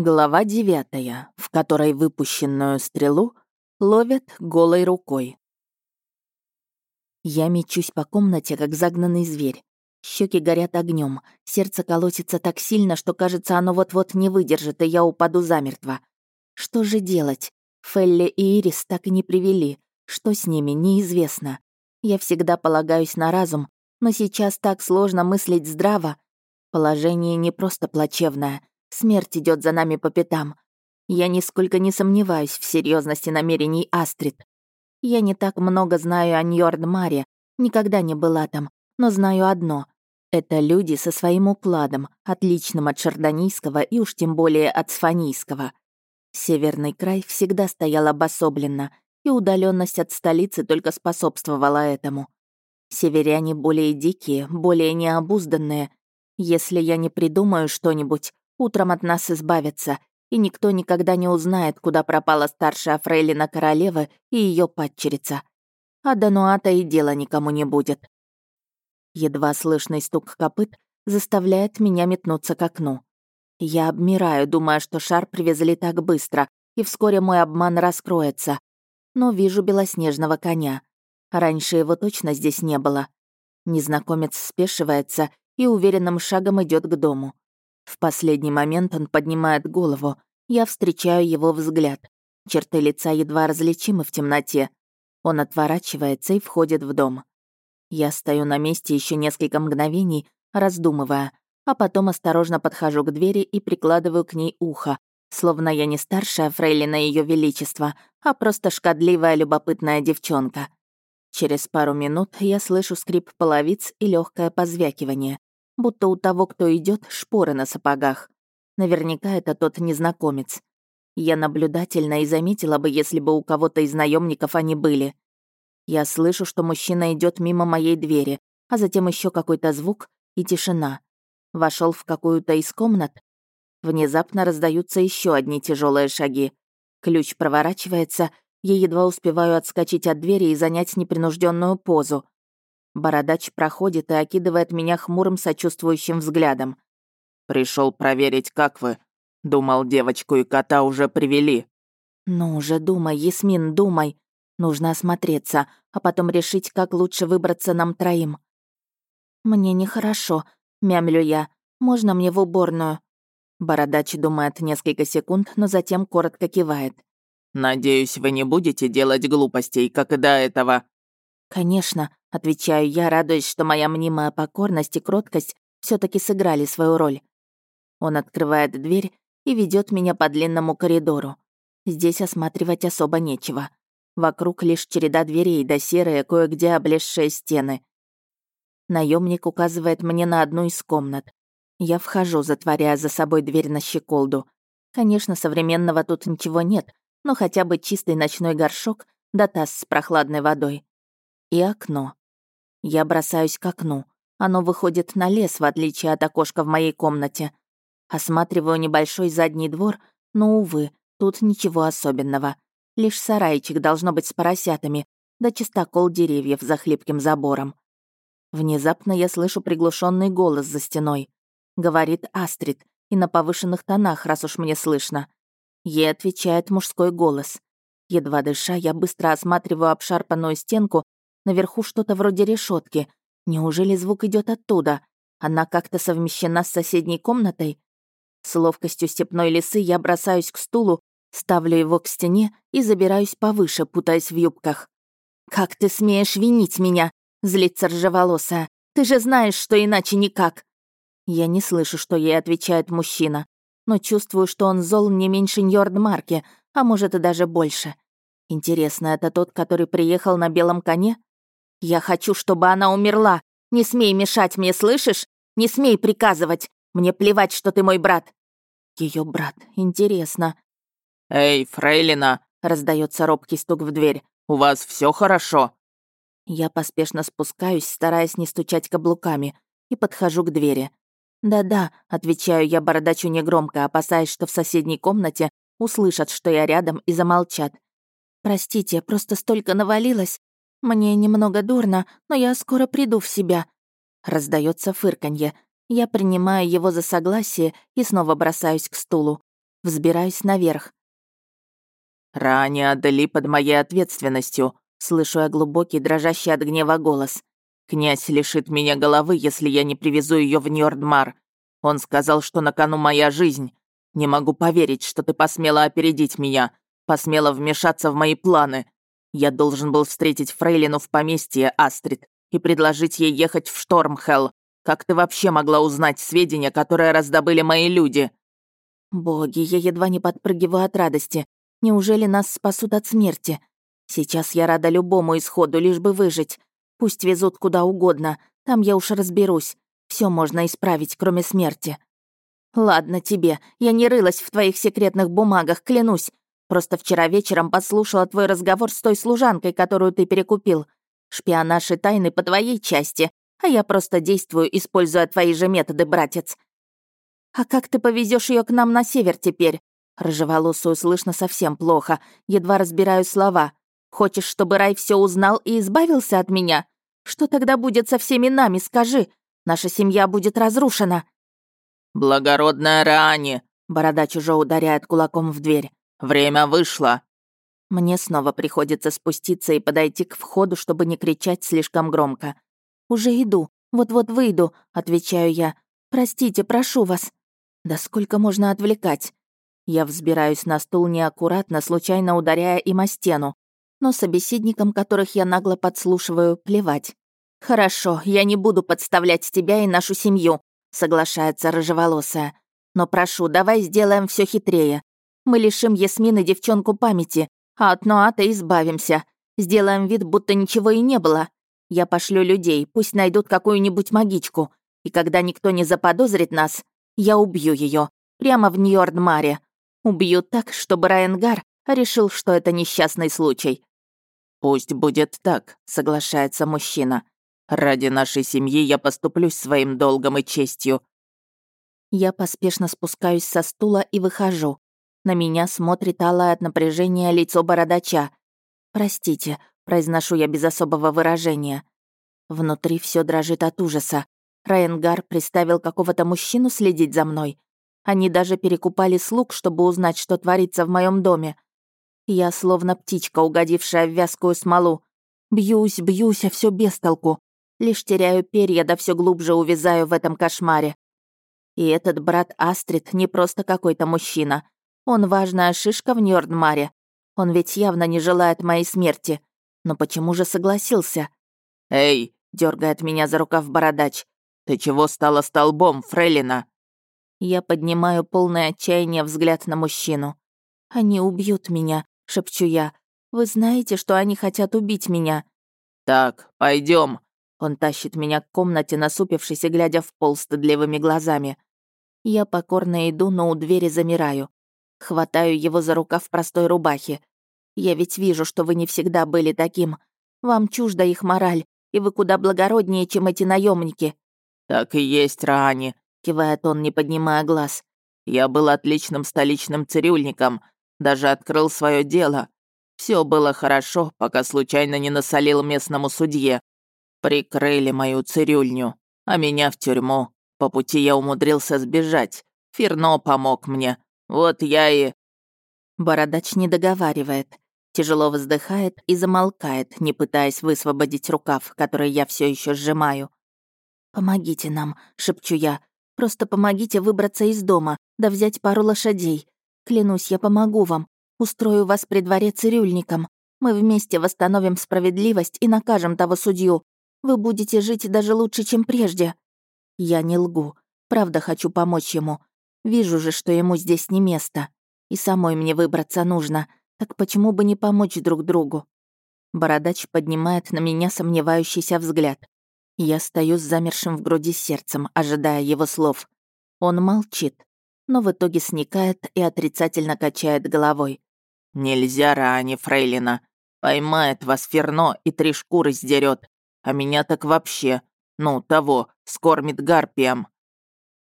Глава девятая, в которой выпущенную стрелу ловят голой рукой. Я мечусь по комнате, как загнанный зверь. Щеки горят огнем, сердце колотится так сильно, что кажется, оно вот-вот не выдержит, и я упаду замертво. Что же делать? Фелли и Ирис так и не привели. Что с ними, неизвестно. Я всегда полагаюсь на разум, но сейчас так сложно мыслить здраво. Положение не просто плачевное — Смерть идет за нами по пятам. Я нисколько не сомневаюсь в серьезности намерений Астрид. Я не так много знаю о Ньордмаре, никогда не была там, но знаю одно. Это люди со своим укладом, отличным от шардонийского и уж тем более от сфанийского. Северный край всегда стоял обособленно, и удаленность от столицы только способствовала этому. Северяне более дикие, более необузданные. Если я не придумаю что-нибудь, Утром от нас избавятся, и никто никогда не узнает, куда пропала старшая фрейлина королевы и ее падчерица. А до Нуата и дела никому не будет. Едва слышный стук копыт заставляет меня метнуться к окну. Я обмираю, думая, что шар привезли так быстро, и вскоре мой обман раскроется. Но вижу белоснежного коня. Раньше его точно здесь не было. Незнакомец спешивается и уверенным шагом идет к дому. В последний момент он поднимает голову. Я встречаю его взгляд. Черты лица едва различимы в темноте. Он отворачивается и входит в дом. Я стою на месте еще несколько мгновений, раздумывая, а потом осторожно подхожу к двери и прикладываю к ней ухо, словно я не старшая фрейлина Ее Величества, а просто шкодливая любопытная девчонка. Через пару минут я слышу скрип половиц и легкое позвякивание будто у того, кто идет, шпоры на сапогах. Наверняка это тот незнакомец. Я наблюдательна и заметила бы, если бы у кого-то из наемников они были. Я слышу, что мужчина идет мимо моей двери, а затем еще какой-то звук и тишина. Вошел в какую-то из комнат. Внезапно раздаются еще одни тяжелые шаги. Ключ проворачивается, я едва успеваю отскочить от двери и занять непринужденную позу. Бородач проходит и окидывает меня хмурым сочувствующим взглядом. Пришел проверить, как вы. Думал, девочку и кота уже привели». «Ну уже думай, Ясмин, думай. Нужно осмотреться, а потом решить, как лучше выбраться нам троим». «Мне нехорошо», — мямлю я. «Можно мне в уборную?» Бородач думает несколько секунд, но затем коротко кивает. «Надеюсь, вы не будете делать глупостей, как и до этого». «Конечно», — отвечаю я, радуясь, что моя мнимая покорность и кроткость все таки сыграли свою роль. Он открывает дверь и ведет меня по длинному коридору. Здесь осматривать особо нечего. Вокруг лишь череда дверей да серые, кое-где облезшие стены. Наемник указывает мне на одну из комнат. Я вхожу, затворяя за собой дверь на щеколду. Конечно, современного тут ничего нет, но хотя бы чистый ночной горшок да таз с прохладной водой. И окно. Я бросаюсь к окну. Оно выходит на лес, в отличие от окошка в моей комнате. Осматриваю небольшой задний двор, но, увы, тут ничего особенного. Лишь сарайчик должно быть с поросятами, да чистокол деревьев за хлипким забором. Внезапно я слышу приглушенный голос за стеной. Говорит Астрид, и на повышенных тонах, раз уж мне слышно. Ей отвечает мужской голос. Едва дыша, я быстро осматриваю обшарпанную стенку Наверху что-то вроде решетки. Неужели звук идет оттуда? Она как-то совмещена с соседней комнатой? С ловкостью степной лисы я бросаюсь к стулу, ставлю его к стене и забираюсь повыше, путаясь в юбках. «Как ты смеешь винить меня?» — злится ржеволосая. «Ты же знаешь, что иначе никак!» Я не слышу, что ей отвечает мужчина, но чувствую, что он зол не меньше Ньордмарки, а может и даже больше. Интересно, это тот, который приехал на белом коне? Я хочу, чтобы она умерла. Не смей мешать мне, слышишь? Не смей приказывать. Мне плевать, что ты мой брат. Ее брат, интересно. Эй, Фрейлина, раздается робкий стук в дверь. У вас все хорошо? Я поспешно спускаюсь, стараясь не стучать каблуками, и подхожу к двери. «Да-да», — отвечаю я бородачу негромко, опасаясь, что в соседней комнате услышат, что я рядом, и замолчат. «Простите, просто столько навалилось. «Мне немного дурно, но я скоро приду в себя». Раздается фырканье. Я принимаю его за согласие и снова бросаюсь к стулу. Взбираюсь наверх. «Ранее отдали под моей ответственностью», — слышу я глубокий, дрожащий от гнева голос. «Князь лишит меня головы, если я не привезу ее в Ньордмар. Он сказал, что на кону моя жизнь. Не могу поверить, что ты посмела опередить меня, посмела вмешаться в мои планы. Я должен был встретить Фрейлину в поместье, Астрид, и предложить ей ехать в Штормхелл. Как ты вообще могла узнать сведения, которые раздобыли мои люди?» «Боги, я едва не подпрыгиваю от радости. Неужели нас спасут от смерти? Сейчас я рада любому исходу, лишь бы выжить. Пусть везут куда угодно, там я уж разберусь. Все можно исправить, кроме смерти. Ладно тебе, я не рылась в твоих секретных бумагах, клянусь. Просто вчера вечером послушала твой разговор с той служанкой, которую ты перекупил. Шпионаж и тайны по твоей части, а я просто действую, используя твои же методы, братец. А как ты повезешь ее к нам на север теперь? Рыжеволосую слышно совсем плохо, едва разбираю слова. «Хочешь, чтобы Рай все узнал и избавился от меня? Что тогда будет со всеми нами, скажи? Наша семья будет разрушена». «Благородная Раани!» Бородач уже ударяет кулаком в дверь. «Время вышло!» Мне снова приходится спуститься и подойти к входу, чтобы не кричать слишком громко. «Уже иду, вот-вот выйду», — отвечаю я. «Простите, прошу вас». Да сколько можно отвлекать? Я взбираюсь на стул неаккуратно, случайно ударяя им о стену. Но собеседникам, которых я нагло подслушиваю, плевать. «Хорошо, я не буду подставлять тебя и нашу семью», — соглашается рыжеволосая. «Но прошу, давай сделаем все хитрее. Мы лишим Ясмин и девчонку памяти, а от Ноата избавимся. Сделаем вид, будто ничего и не было. Я пошлю людей, пусть найдут какую-нибудь магичку. И когда никто не заподозрит нас, я убью ее Прямо в Ньордмаре. Убью так, чтобы Райангар решил, что это несчастный случай. «Пусть будет так», — соглашается мужчина. «Ради нашей семьи я поступлюсь своим долгом и честью». Я поспешно спускаюсь со стула и выхожу. На меня смотрит алое от напряжения лицо бородача. «Простите», — произношу я без особого выражения. Внутри все дрожит от ужаса. Райангар приставил какого-то мужчину следить за мной. Они даже перекупали слуг, чтобы узнать, что творится в моем доме. Я словно птичка, угодившая в вязкую смолу. Бьюсь, бьюсь, а все без толку. Лишь теряю перья, да все глубже увязаю в этом кошмаре. И этот брат Астрид не просто какой-то мужчина. Он важная шишка в Ньордмаре. Он ведь явно не желает моей смерти. Но почему же согласился? «Эй!» — дергает меня за рукав бородач. «Ты чего стала столбом, Фрейлина?» Я поднимаю полное отчаяние взгляд на мужчину. «Они убьют меня», — шепчу я. «Вы знаете, что они хотят убить меня?» «Так, пойдем. Он тащит меня к комнате, насупившись и глядя в пол стыдливыми глазами. Я покорно иду, но у двери замираю. Хватаю его за рукав простой рубахе. Я ведь вижу, что вы не всегда были таким. Вам чужда их мораль, и вы куда благороднее, чем эти наемники. «Так и есть, Раани», — кивает он, не поднимая глаз. «Я был отличным столичным цирюльником, даже открыл свое дело. Все было хорошо, пока случайно не насолил местному судье. Прикрыли мою цирюльню, а меня в тюрьму. По пути я умудрился сбежать. Ферно помог мне. Вот я и...» Бородач не договаривает, тяжело вздыхает и замолкает, не пытаясь высвободить рукав, который я все еще сжимаю. «Помогите нам», — шепчу я, Просто помогите выбраться из дома, да взять пару лошадей. Клянусь, я помогу вам. Устрою вас при дворе цирюльником. Мы вместе восстановим справедливость и накажем того судью. Вы будете жить даже лучше, чем прежде. Я не лгу. Правда хочу помочь ему. Вижу же, что ему здесь не место. И самой мне выбраться нужно. Так почему бы не помочь друг другу? Бородач поднимает на меня сомневающийся взгляд. Я стою с замершим в груди сердцем, ожидая его слов. Он молчит, но в итоге сникает и отрицательно качает головой. «Нельзя, Раани Фрейлина. Поймает вас Ферно и три шкуры сдерет, а меня так вообще, ну, того, скормит гарпием».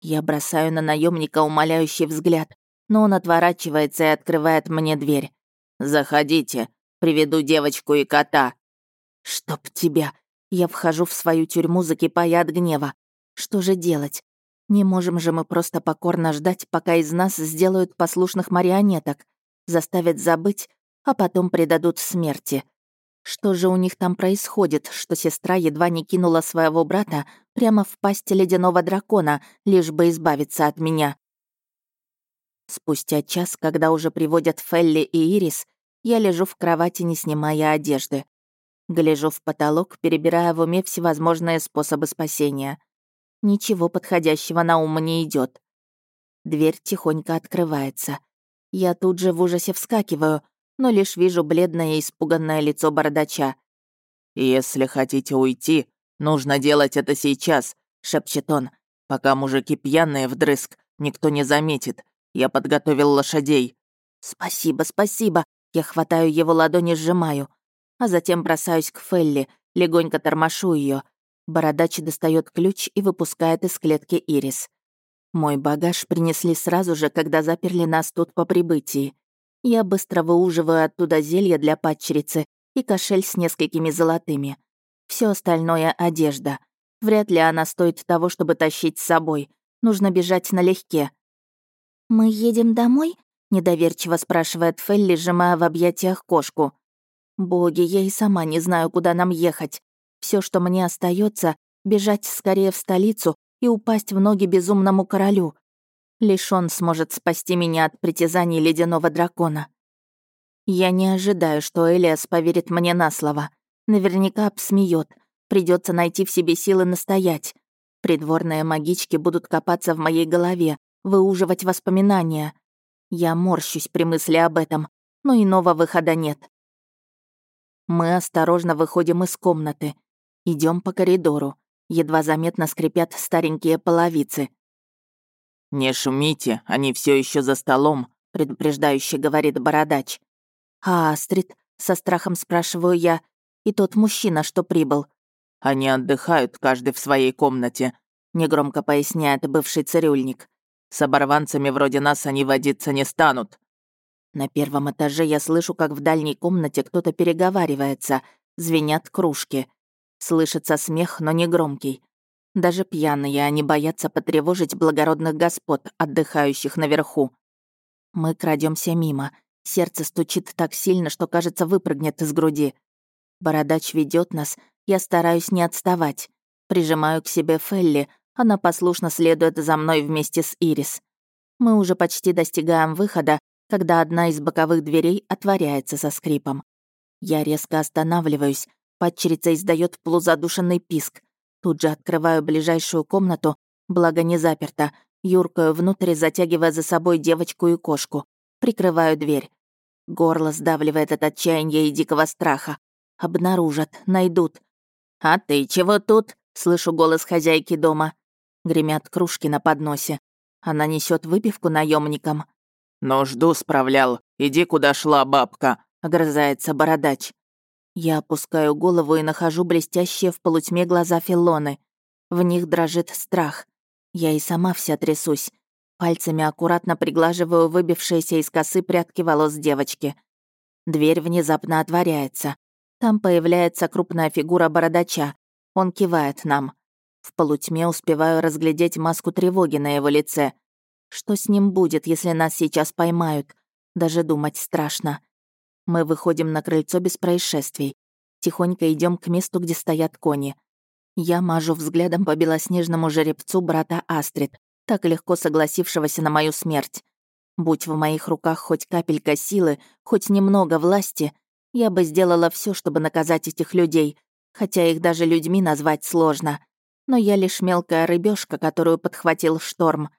Я бросаю на наемника умоляющий взгляд, но он отворачивается и открывает мне дверь. «Заходите, приведу девочку и кота». «Чтоб тебя!» Я вхожу в свою тюрьму, закипая от гнева. Что же делать? Не можем же мы просто покорно ждать, пока из нас сделают послушных марионеток, заставят забыть, а потом предадут смерти. Что же у них там происходит, что сестра едва не кинула своего брата прямо в пасть ледяного дракона, лишь бы избавиться от меня? Спустя час, когда уже приводят Фелли и Ирис, я лежу в кровати, не снимая одежды. Гляжу в потолок, перебирая в уме всевозможные способы спасения. Ничего подходящего на ум не идет. Дверь тихонько открывается. Я тут же в ужасе вскакиваю, но лишь вижу бледное и испуганное лицо бородача. «Если хотите уйти, нужно делать это сейчас», — шепчет он. «Пока мужики пьяные вдрызг, никто не заметит. Я подготовил лошадей». «Спасибо, спасибо!» Я хватаю его ладони, сжимаю. А затем бросаюсь к Фелли, легонько тормошу ее. Бородач достает ключ и выпускает из клетки Ирис. Мой багаж принесли сразу же, когда заперли нас тут по прибытии. Я быстро выуживаю оттуда зелье для падчерицы и кошель с несколькими золотыми. Все остальное — одежда. Вряд ли она стоит того, чтобы тащить с собой. Нужно бежать налегке. «Мы едем домой?» — недоверчиво спрашивает Фелли, сжимая в объятиях кошку. «Боги, я и сама не знаю, куда нам ехать. Все, что мне остается, бежать скорее в столицу и упасть в ноги безумному королю. Лишь он сможет спасти меня от притязаний ледяного дракона. Я не ожидаю, что Элиас поверит мне на слово. Наверняка обсмеет. Придется найти в себе силы настоять. Придворные магички будут копаться в моей голове, выуживать воспоминания. Я морщусь при мысли об этом, но иного выхода нет. Мы осторожно выходим из комнаты. идем по коридору. Едва заметно скрипят старенькие половицы. «Не шумите, они все еще за столом», — предупреждающе говорит бородач. «А Астрид?» — со страхом спрашиваю я. «И тот мужчина, что прибыл?» «Они отдыхают, каждый в своей комнате», — негромко поясняет бывший цирюльник. «С оборванцами вроде нас они водиться не станут». На первом этаже я слышу, как в дальней комнате кто-то переговаривается, звенят кружки. Слышится смех, но не громкий. Даже пьяные они боятся потревожить благородных господ, отдыхающих наверху. Мы крадемся мимо. Сердце стучит так сильно, что, кажется, выпрыгнет из груди. Бородач ведет нас, я стараюсь не отставать. Прижимаю к себе Фелли, она послушно следует за мной вместе с Ирис. Мы уже почти достигаем выхода, когда одна из боковых дверей отворяется со скрипом. Я резко останавливаюсь, падчерица издает полузадушенный писк. Тут же открываю ближайшую комнату, благо не заперта, юркаю внутрь, затягивая за собой девочку и кошку. Прикрываю дверь. Горло сдавливает от отчаяния и дикого страха. Обнаружат, найдут. «А ты чего тут?» — слышу голос хозяйки дома. Гремят кружки на подносе. Она несет выпивку наемникам. «Но жду справлял. Иди, куда шла бабка», — огрызается бородач. Я опускаю голову и нахожу блестящие в полутьме глаза Филоны. В них дрожит страх. Я и сама вся трясусь. Пальцами аккуратно приглаживаю выбившиеся из косы прядки волос девочки. Дверь внезапно отворяется. Там появляется крупная фигура бородача. Он кивает нам. В полутьме успеваю разглядеть маску тревоги на его лице. Что с ним будет, если нас сейчас поймают? Даже думать страшно. Мы выходим на крыльцо без происшествий. Тихонько идем к месту, где стоят кони. Я мажу взглядом по белоснежному жеребцу брата Астрид, так легко согласившегося на мою смерть. Будь в моих руках хоть капелька силы, хоть немного власти, я бы сделала все, чтобы наказать этих людей, хотя их даже людьми назвать сложно. Но я лишь мелкая рыбешка, которую подхватил шторм.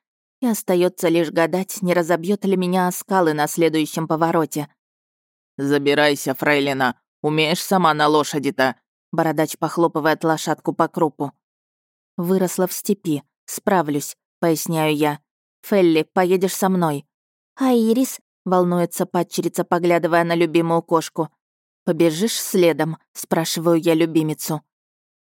И остается лишь гадать, не разобьет ли меня скалы на следующем повороте. «Забирайся, фрейлина. Умеешь сама на лошади-то?» Бородач похлопывает лошадку по крупу. «Выросла в степи. Справлюсь», — поясняю я. «Фелли, поедешь со мной». «А Ирис?» — волнуется падчерица, поглядывая на любимую кошку. «Побежишь следом?» — спрашиваю я любимицу.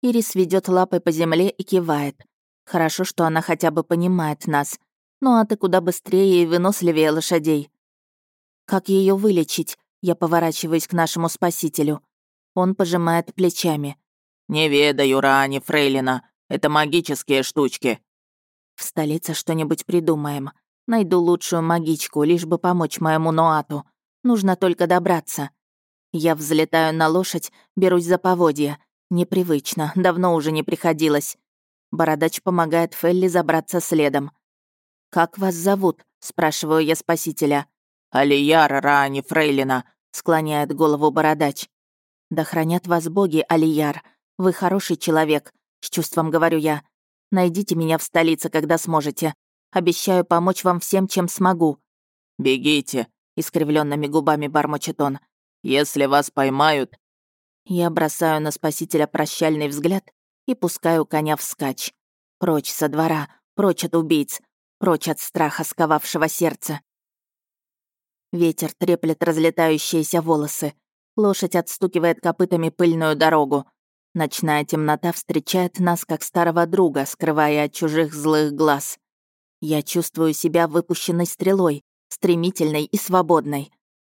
Ирис ведет лапой по земле и кивает. Хорошо, что она хотя бы понимает нас. Ну а ты куда быстрее и выносливее лошадей. Как ее вылечить? Я поворачиваюсь к нашему спасителю. Он пожимает плечами. «Не ведаю, Рани Фрейлина. Это магические штучки». В столице что-нибудь придумаем. Найду лучшую магичку, лишь бы помочь моему Ноату. Нужно только добраться. Я взлетаю на лошадь, берусь за поводья. Непривычно, давно уже не приходилось. Бородач помогает Фелли забраться следом. «Как вас зовут?» — спрашиваю я спасителя. «Алияр Раани Фрейлина», — склоняет голову Бородач. «Да хранят вас боги, Алияр. Вы хороший человек», — с чувством говорю я. «Найдите меня в столице, когда сможете. Обещаю помочь вам всем, чем смогу». «Бегите», — искривленными губами бормочет он. «Если вас поймают...» Я бросаю на спасителя прощальный взгляд и пускаю коня вскачь. Прочь со двора, прочь от убийц, прочь от страха, сковавшего сердце. Ветер треплет разлетающиеся волосы. Лошадь отстукивает копытами пыльную дорогу. Ночная темнота встречает нас как старого друга, скрывая от чужих злых глаз. Я чувствую себя выпущенной стрелой, стремительной и свободной.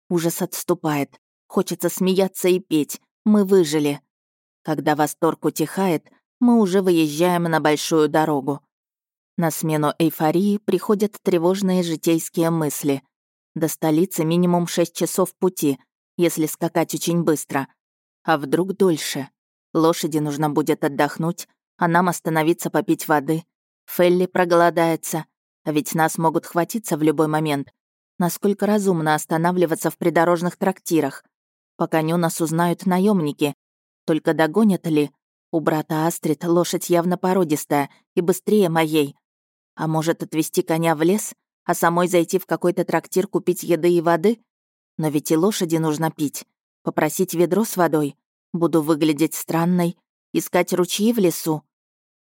Ужас отступает. Хочется смеяться и петь. Мы выжили. Когда восторг утихает, мы уже выезжаем на большую дорогу. На смену эйфории приходят тревожные житейские мысли. До столицы минимум 6 часов пути, если скакать очень быстро. А вдруг дольше? Лошади нужно будет отдохнуть, а нам остановиться попить воды. Фелли проголодается, а ведь нас могут хватиться в любой момент. Насколько разумно останавливаться в придорожных трактирах? По коню нас узнают наемники. Только догонят ли? У брата Астрид лошадь явно породистая и быстрее моей. А может, отвезти коня в лес, а самой зайти в какой-то трактир купить еды и воды? Но ведь и лошади нужно пить. Попросить ведро с водой. Буду выглядеть странной. Искать ручьи в лесу.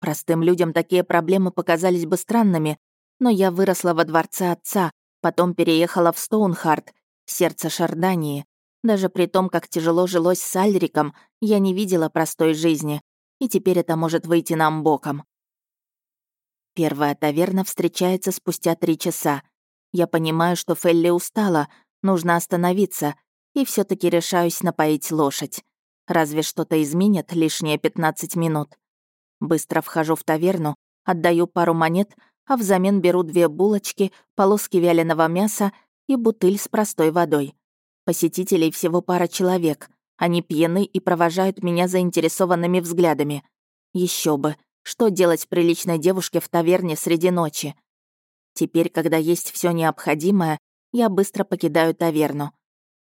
Простым людям такие проблемы показались бы странными, но я выросла во дворце отца, потом переехала в Стоунхарт, сердце Шардании. Даже при том, как тяжело жилось с Альриком, я не видела простой жизни, и теперь это может выйти нам боком. Первая таверна встречается спустя три часа. Я понимаю, что Фелли устала, нужно остановиться, и все таки решаюсь напоить лошадь. Разве что-то изменит лишние 15 минут. Быстро вхожу в таверну, отдаю пару монет, а взамен беру две булочки, полоски вяленого мяса и бутыль с простой водой. Посетителей всего пара человек. Они пьяны и провожают меня заинтересованными взглядами. Еще бы, что делать приличной девушке в таверне среди ночи? Теперь, когда есть все необходимое, я быстро покидаю таверну.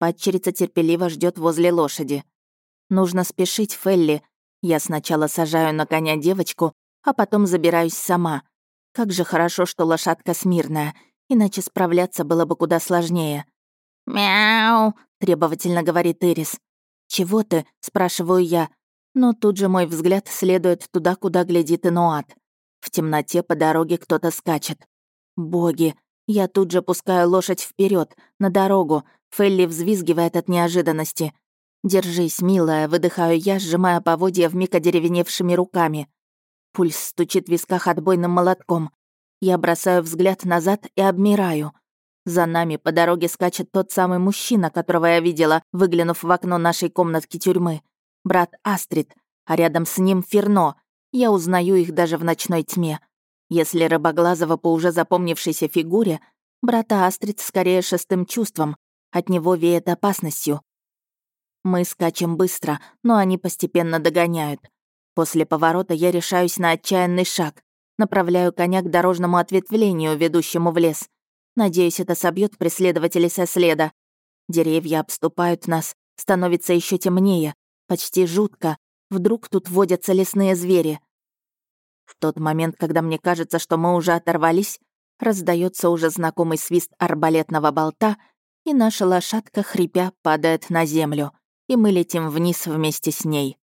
Падчерица терпеливо ждет возле лошади. Нужно спешить, Фелли. Я сначала сажаю на коня девочку, а потом забираюсь сама. Как же хорошо, что лошадка смирная, иначе справляться было бы куда сложнее. «Мяу!» — требовательно говорит Ирис. «Чего ты?» — спрашиваю я, но тут же мой взгляд следует туда, куда глядит Инуат. В темноте по дороге кто-то скачет. Боги! Я тут же пускаю лошадь вперед на дорогу. Фелли взвизгивает от неожиданности. «Держись, милая», — выдыхаю я, сжимая поводья вмиг одеревеневшими руками. Пульс стучит в висках отбойным молотком. Я бросаю взгляд назад и обмираю. За нами по дороге скачет тот самый мужчина, которого я видела, выглянув в окно нашей комнатки тюрьмы брат Астрид, а рядом с ним Ферно. Я узнаю их даже в ночной тьме. Если Рыбоглазова по уже запомнившейся фигуре, брата Астрид скорее шестым чувством, от него веет опасностью. Мы скачем быстро, но они постепенно догоняют. После поворота я решаюсь на отчаянный шаг. Направляю коня к дорожному ответвлению, ведущему в лес. Надеюсь, это собьет преследователей со следа. Деревья обступают нас, становится еще темнее. Почти жутко. Вдруг тут водятся лесные звери. В тот момент, когда мне кажется, что мы уже оторвались, раздается уже знакомый свист арбалетного болта, и наша лошадка, хрипя, падает на землю, и мы летим вниз вместе с ней.